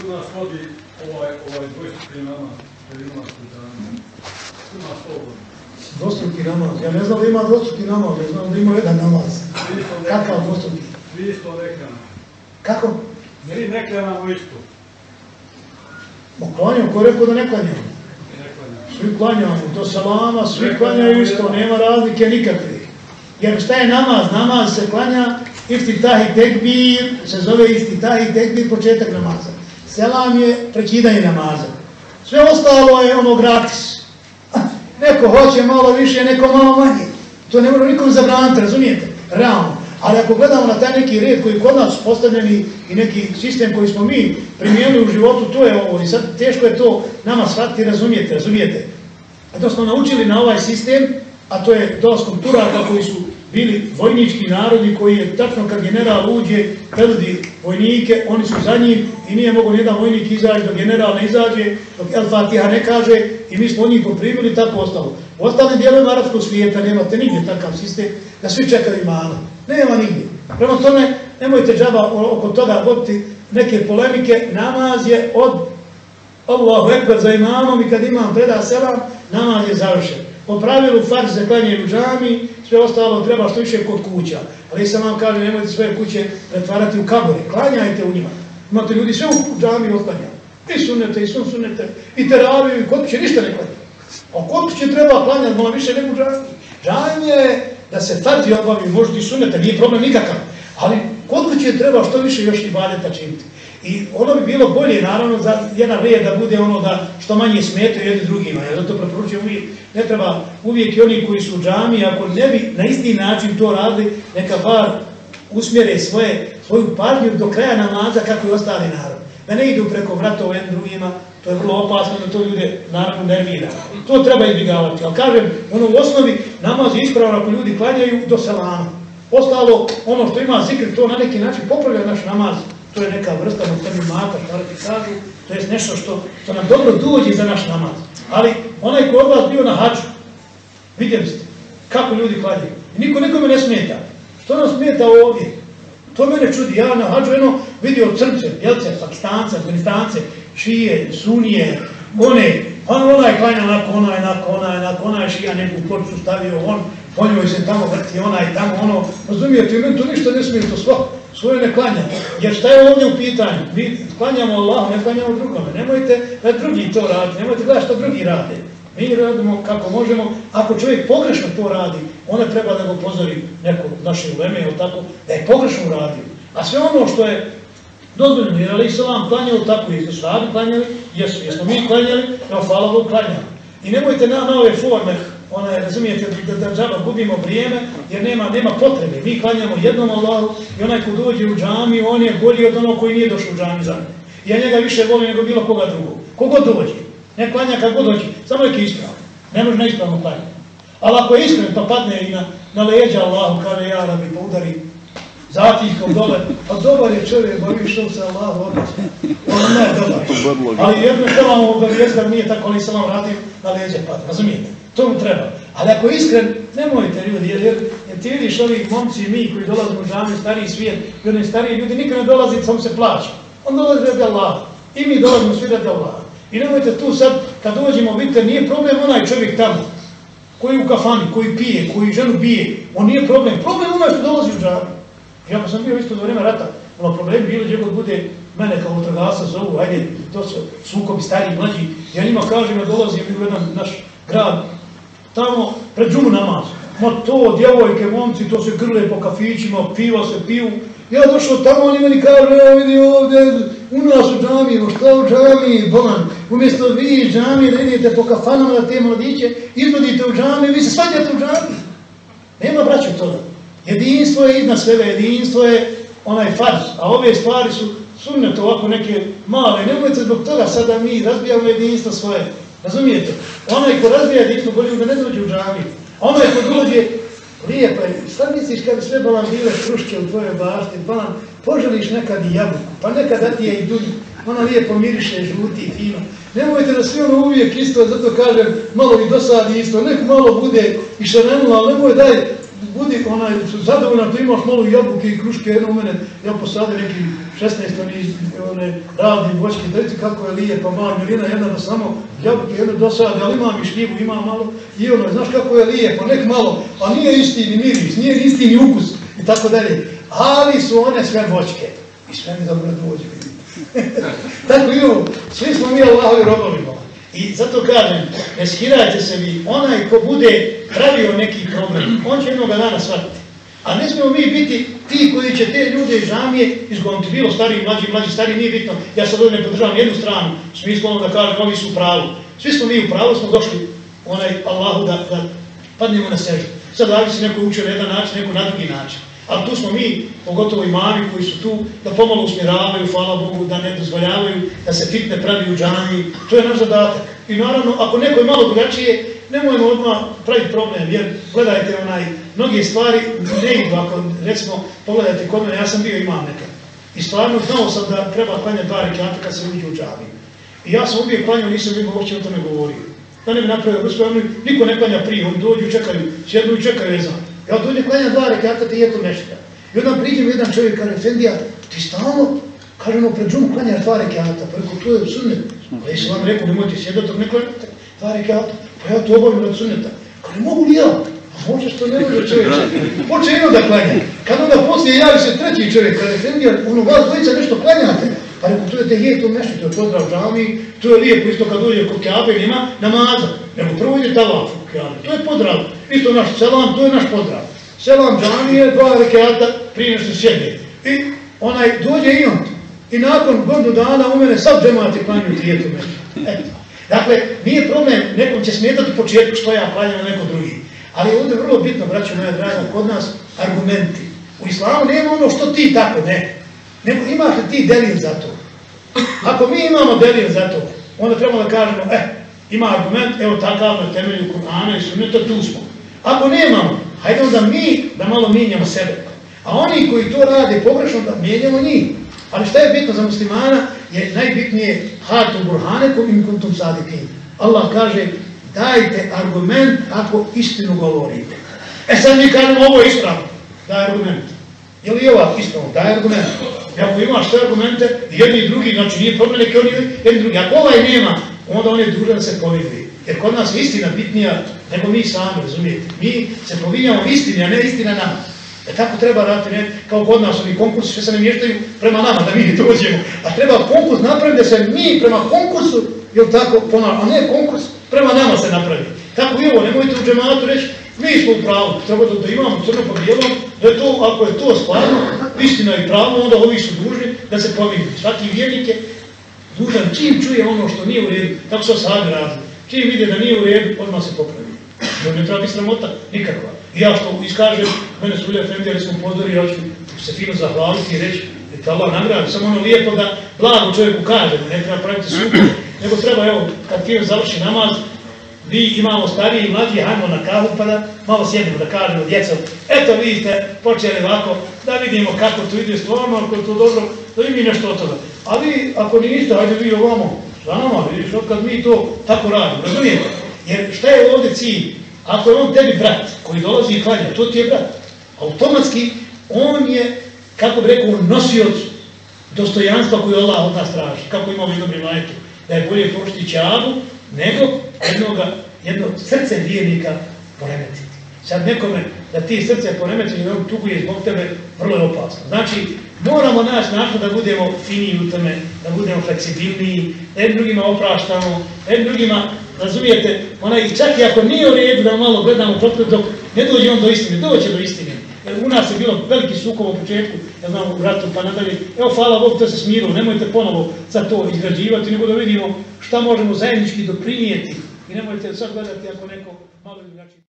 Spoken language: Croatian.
Tu nas vodi ovaj, ovaj dvojstruki namaz, jer ima skutanje. Tu nas to vodi. Dvostruki namaz. Ja ne znam da ima dvostruki namaz, ja znam da ima jedan namaz. Kakav klanjamo. dvostruki? Vi isto ne klanjamo. Kako? Mi ne klanjamo isto. Ma klanjam, ko je rekao da ne klanjam? Ne klanjamo. Svi klanjamo, do salama, svi klanjaju isto, nema razlike nikakve. Jer šta je namaz? Namaz se klanja, iftitah i tekbir, se zove iftitah i tekbir, početak namaza. Selam je prekidanje namaza. Sve ostalo je ono gratis. Neko hoće malo više, neko malo manje. To ne može nikom zabraniti, razumijete? Realno. Ali ako gledamo na taj neki red koji je kod nas postavljeni i neki sistem koji smo mi primijenili u životu, to je ovo. I sad teško je to nama shvatiti, razumijete, razumijete. A to smo naučili na ovaj sistem, a to je dolaskom Turaka koji su bili vojnički narodi koji je tačno kad general uđe, predvodi vojnike, oni su za njim i nije mogo nijedan vojnik izaći dok general ne izađe, dok El Fatiha ne kaže i mi smo njih poprimili tako ostalo. U ostalim dijelovima arapskog svijeta nemate nigdje takav sistem da svi čekaju imana. Nema nigdje. Prema tome, nemojte džaba oko toga voditi neke polemike. Namaz je od Allahu ekber za imamom i kad imam preda selam, namaz je završen. Po pravilu farz se klanje u džami, sve ostalo treba što više kod kuća. Ali sam vam kažem, nemojte svoje kuće pretvarati u kabore, klanjajte u njima. Imate ljudi sve u džami otklanjaju. I sunete, i sun i teraviju, i kod kuće ništa ne klanja. A kod kuće treba klanjati malo više nego džami. Džami je da se farzi obavi, možda i sunete, nije problem nikakav. Ali kod kuće treba što više još i badeta činiti. I ono bi bilo bolje, naravno, za jedan red da bude ono da što manje smetaju jedni drugima. Ja zato preporučujem uvijek, ne treba uvijek i oni koji su u džami, ako ne bi na isti način to radili, neka bar usmjere svoje, svoju pažnju do kraja namaza kako i ostali narod. Da ne idu preko vratova jednim drugima, to je vrlo opasno da to ljude naravno nervira. To treba izbjegavati. Ali kažem, ono u osnovi namaz je ispravno ako ljudi klanjaju do salama. Ostalo, ono što ima zikr, to na neki način popravlja naš namaz. To je neka vrsta mata, ti kažu, to je nešto što, što nam dobro dođe za naš namaz. Ali onaj ko od vas bio na hađu, vidjeli ste kako ljudi klanjaju. I niko nikome ne smeta. Što nam smeta ovdje? To mene čudi. Ja na hađu jedno vidio crnce, jelce, pakistance, afganistance, šije, sunije, one, on onaj klanja onako, onaj, onako, onaj, onako, onaj šija neku ploču stavio, on, po njoj se tamo vrti, onaj, tamo, ono, razumijete, meni to ništa ne smije, to svo, svoje ne klanja. Jer šta je ovdje u pitanju? Mi klanjamo Allah, ne klanjamo drugome. Nemojte da drugi to radi, nemojte gledati što drugi rade. Mi radimo kako možemo. Ako čovjek pogrešno to radi, onda treba da ga upozori neko naše uleme, ili tako, da je pogrešno uradio. A sve ono što je dozvoljeno, jer Ali Salam klanjao tako, jesu sahabi klanjali, jesu, jesmo mi klanjali, evo hvala Bog klanjali. I nemojte na, na ove forme, one, razumijete, da, da, gubimo vrijeme, jer nema, nema potrebe. Mi klanjamo jednom Allahu i onaj ko dođe u džami, on je bolji od onog koji nije došao u džami za mene. Ja njega više volim nego bilo koga drugog. Kogod dođe, ne klanja kad god dođe, samo neki ispravno. Ne može neispravno klanjati. Ali ako je iskren, pa padne i na, na leđa Allahu, kaže ja da bi poudari zatihom dole, a dobar je čovjek, ba vi što se Allah obraća. On ne je dobar. Ali jedno što vam obavijest da nije tako, ali se vam vratim na leđa pad, razumijete? To mu treba. Ali ako je iskren, nemojte ljudi, jer, jer, ti vidiš ovih momci i mi koji dolazimo u džami, stariji svijet, i oni stariji ljudi nikad ne dolazi, samo se plaća. On dolazi radi Allah. I mi dolazimo svi radi Allah. I nemojte tu sad, kad dođemo, vidite, nije problem onaj čovjek tamo, koji u kafani, koji pije, koji ženu bije, on nije problem. Problem onaj što dolazi u džami. Iako sam bio isto do vremena rata, ono problem bilo gdje god bude mene kao utrgasa zovu, ajde, to su sukobi stariji, mlađi, ja njima kažem da dolazim u jedan naš grad, tamo pred džumu namaz. Ma to, djevojke, momci, to se grle po kafićima, piva se piju. Ja došao tamo, oni meni kažu, evo vidi ovdje, u nas u džami, no šta u džami, bolan, umjesto vi džami da idete po kafanama da te mladiće, izvodite u džami, vi se svađate u džami. Nema braća toga. Jedinstvo je iznad svega, jedinstvo je onaj farz, a ove stvari su sunnet ovako neke male. Nemojte zbog toga sada mi razbijamo jedinstvo svoje. Razumijete? Onaj ko razbija jedinstvo, bolje da ne dođe u džami. Onaj ko dođe, lijepo je, šta misliš kad sve balan bile kruške u tvojoj bašti, balan, poželiš nekad i jabuku, pa nekad da ti je i dunju, ona lijepo miriše, žuti fino. Nemojte da svi ono uvijek isto, zato kažem, malo i dosadi isto, nek malo bude i šarenula, ali nemoj daj, budi onaj, zadovoljan ako imaš malo jabuke i kruške, jedno u mene, ja posadim neki 16 oni, one, radni voćke, dajte kako je lijepa, mala milina, jedna da samo jabuke, jedno dosadi, ali imam i šljivu, imam malo, i ono, znaš kako je lijepo, nek malo, a nije isti ni miris, nije isti ni ukus, i tako dalje, ali su one sve voćke, i sve mi dobro dođe, tako i ovo, svi smo mi Allahovi robovi, i zato kažem, ne skirajte se vi, onaj ko bude pravio neki problem, on će jednog dana shvatiti. A ne smemo mi biti ti koji će te ljude žamije izgoniti, bilo stariji, mlađi, mlađi, stariji, nije bitno. Ja sad ovdje ne podržavam jednu stranu, smislu da kažem, ovi su u pravu. Svi smo mi u pravu, smo došli onaj Allahu da, da padnemo na sežu. Sad da se neko učio na jedan način, neko na drugi način. Ali tu smo mi, pogotovo imami koji su tu, da pomalo usmjeravaju, hvala Bogu, da ne dozvoljavaju, da se fitne pravi u džani. To je naš zadatak. I naravno, ako neko je malo drugačije, nemojmo odmah praviti problem, jer gledajte onaj, mnoge stvari ne idu, ako recimo, pogledajte kod mene, ja sam bio imam nekad. I stvarno znao sam da treba klanjati dva rekiata kad se uđe u džami. I ja sam uvijek klanjao, nisam im uopće o tome govorio. Da ne bi napravio, niko ne klanja prije, oni dođu, čekaju, sjednu i čekaju, ne Ja dođe klanja dva rekiata, te jedu nešto. I onda priđem jedan čovjek, kaže, Fendija, ti stalno, kaže, no, pred džumu klanjaš dva rekiata, pa rekao, to je sunnet. Pa ja sam vam rekao, nemojte sjedati ne klanjate dva rekiata. Pa ja to obavim od sunneta. Kaže, mogu li ja? A možeš to ne može čovječe. Hoće jedno da klanja. Kad onda poslije javi se treći čovjek, kaže, Fendija, ono, vas dvojica nešto klanjate. Pa rekao, to je te nešto, to je pozdrav džami, to je lijepo, isto kad dođe kod Kjabe, nema namaza. Nego prvo ide talaf u Kjabe, to je pozdrav. Isto naš selam, to je naš pozdrav. Selam džami je dva rekiata prije nešto sjedne. I onaj dođe i on. I nakon godinu dana u mene sad džemati klanju tijetu. Eto. Dakle, nije problem, nekom će smetati u početku što ja klanjam neko drugi. Ali ovdje je vrlo bitno, braćo moja draga, kod nas argumenti. U islamu nema ono što ti tako, ne. Nego imaš li ti delil za to? Ako mi imamo delil za to, onda trebamo da kažemo, eh, ima argument, evo takav na temelju Kur'ana i sunneta, tu smo. Ako nemamo, hajde onda mi da malo mijenjamo sebe. A oni koji to rade pogrešno, da mijenjamo njih. Ali šta je bitno za muslimana, je najbitnije hatu burhanekom im kuntum sadikim. Allah kaže, dajte argument ako istinu govorite. E sad mi kažemo, ovo je ispravno. Daj argument. Je li ova ispravno? Daj argument. I ako imaš sve argumente, jedni i drugi, znači nije problem neki oni jedni drugi. Ako ovaj nema, onda on je dužan se povidi. Jer kod nas je istina bitnija nego mi sami, razumijete. Mi se povinjamo istini, a ne istina nama. E tako treba raditi, ne, kao kod nas, oni konkursi što se ne mještaju prema nama, da mi ne dođemo. A treba konkurs napraviti da se mi prema konkursu, jel tako, ponavljamo, a ne konkurs prema nama se napravi. Tako i ovo, nemojte u džematu reći, mi smo u pravu, treba da, da imamo crno po bijelom, da je to, ako je to stvarno, istina i pravo, onda ovi su dužni da se povidi. Svaki vjernik je dužan čim čuje ono što nije u redu, tako su sad. Čim vide da nije u redu, odmah se popravi. Ne treba biti sramota, nikakva. I ja što iskažem, mene su ljudi Efendija, recimo pozori, ja ću se fino zahvaliti i reći, da te Allah nagradi, samo ono lijepo da blago čovjeku kaže, ne treba praviti suku, nego treba, evo, kad fino završi namaz, vi imamo stariji i mlađi, hajmo na kahu pa da malo sjedimo, da kažemo djecom, eto vi ste počeli ovako, da vidimo kako to ide stvarno, ako je to dobro, da i mi nešto od toga. A vi, ako niste, hajde vi ovamo, za nama, vidiš, kad mi to tako radimo, razumijete? Jer šta je ovdje cilj? Ako je on tebi brat koji dolazi i to ti je brat. Automatski on je, kako bi rekao, nosioc dostojanstva koju Allah od nas traži. Kako imamo jednom rivajetu, da je bolje pošti čavu nego jednoga, jedno srce vijenika poremetiti. Sad nekome da ti srce poremeti i on tuguje zbog tebe, vrlo je opasno. Znači, moramo naći način da budemo finiji u tome, da budemo fleksibilniji, jednim drugima opraštamo, jednim drugima razumijete, onaj, čak i ako nije u redu da malo gledamo propred dok ne dođe on do istine, doće do istine. Jer u nas je bilo veliki sukovo u početku, ja znam u ratu pa nadalje, evo hvala Bog to se smirilo, nemojte ponovo za to izgrađivati, nego da vidimo šta možemo zajednički doprinijeti i nemojte sad gledati ako neko malo drugačiji.